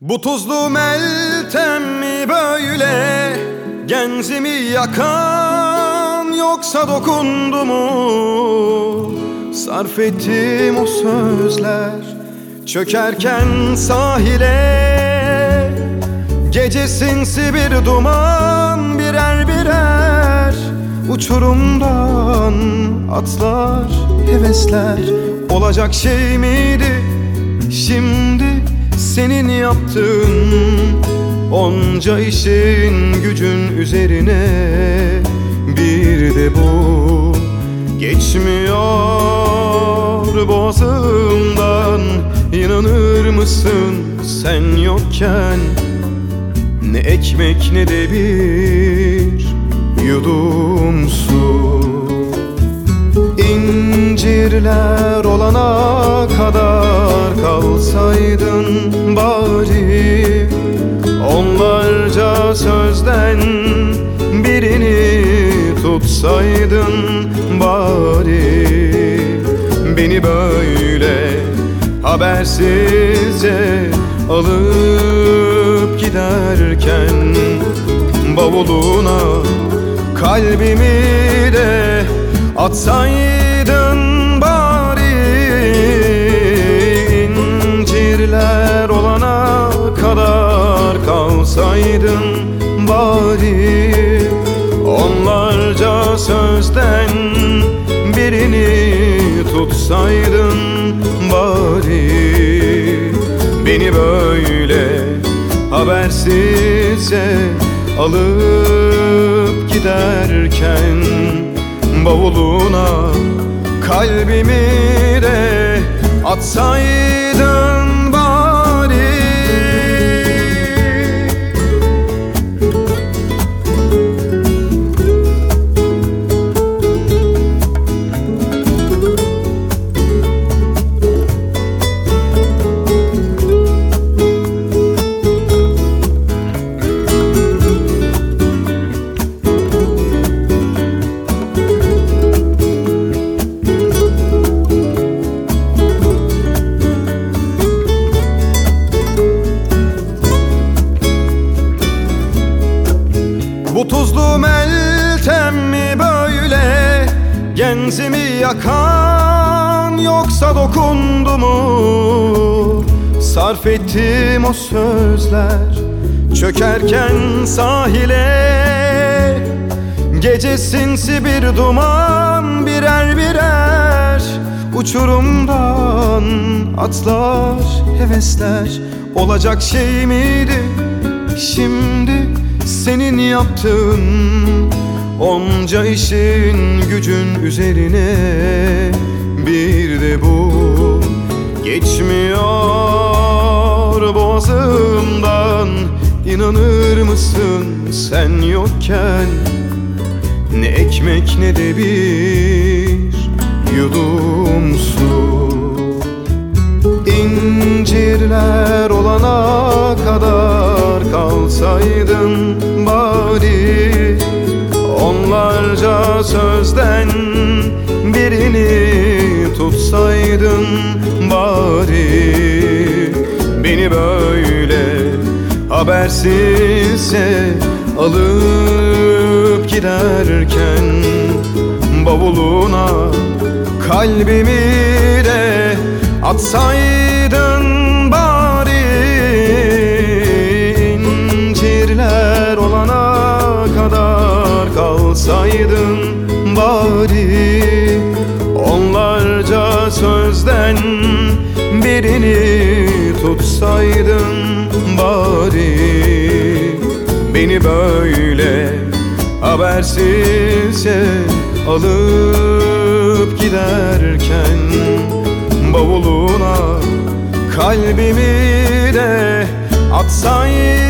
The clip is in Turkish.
Bu tuzlu meltem mi böyle? Genzimi yakan yoksa dokundu mu? Sarf ettim o sözler Çökerken sahile. Gece sinsi bir duman birer birer Uçurumdan atlar hevesler. Olacak şey miydi şimdi senin yaptığın Onca işin gücün üzerine Bir de bu geçmiyor boğazımdan. İnanır mısın sen yokken Ne ekmek ne de bir yudum su kadar kalsaydın bari Onlarca sözden birini tutsaydın bari. Beni böyle habersizce alıp giderken Bavuluna kalbimi de atsaydın kalsaydın bari Onlarca sözden birini tutsaydın bari. Beni böyle habersizce alıp giderken Bavuluna kalbimi de atsaydın Genzimi yakan yoksa dokundu mu? Sarf ettim o sözler Çökerken sahile Gece sinsi bir duman birer birer Uçurumdan atlar hevesler Olacak şey miydi? Şimdi senin yaptığın Onca işin gücün üzerine Bir de bu. Geçmiyor boğazımdan İnanır mısın sen yokken? Ne ekmek ne de bir yudum su. İncirler olana kadar kalsaydın bari Onlarca sözden birini tutsaydın bari. Beni böyle habersizce alıp giderken Bavuluna kalbimi de atsaydın kalsaydın bari. Onlarca sözden birini tutsaydın bari. Beni böyle habersizce alıp giderken Bavuluna kalbimi de atsaydın